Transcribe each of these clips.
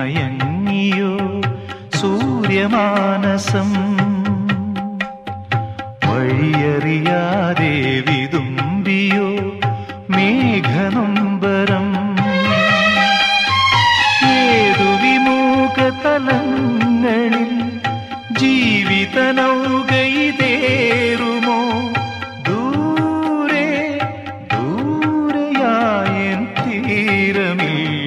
മയങ്ങിയോ സൂര്യമാനസം. വഴിയറിയാതെ വിതുമ്പിയോ മേഘനൊമ്പരം. ഏതു വിമൂഖ തലങ്ങളിൽ ജീവിതനൗകൈതേറുമോ ദൂരെ ദൂരെയായ തീരമേ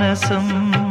സൂര്യമാനസം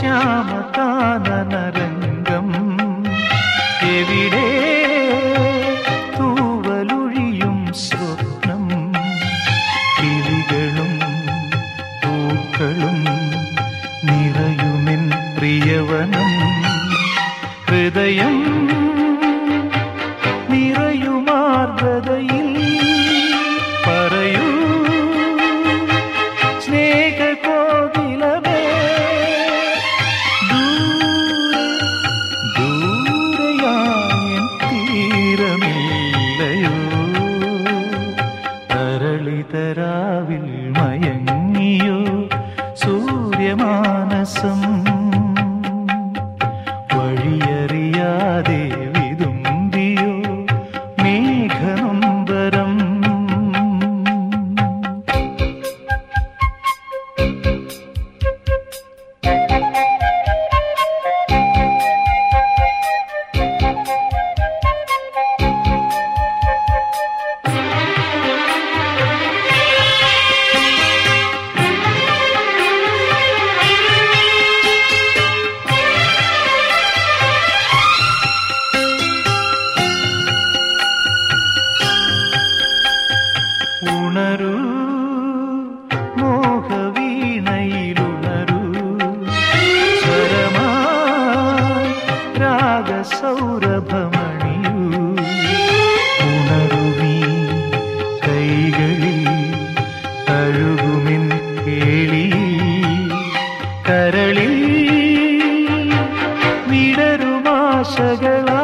ശ്യാമകാനനരംഗം. എവിടെ തൂവലൊഴിയും സ്വപ്നം. കിളികളും പൂക്കളും നിറയുമെൻ പ്രിയവനം. ഹൃദയം മയങ്ങിയോ? സൂര്യമാനസം വഴിയറിയാതെ ഉണരൂ മോഹവീണയിലുണരൂ. സ്വരമായി രാഗസൗരഭമണിയൂ. ഉണരുമീ കൈകളിൽ തഴുകുമിൻ കേളി കരളിൽ വിടരുമാശകളാ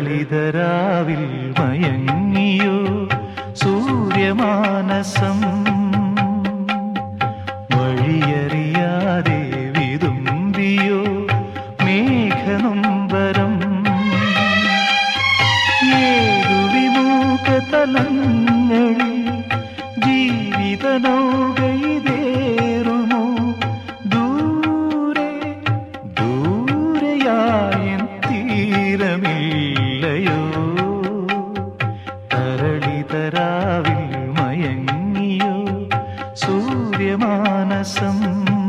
തരളിതരാവിൽ മയങ്ങിയോ സൂര്യമാനസം. വഴിയറിയാതെ വിതുമ്പിയോ प्रियमानसम्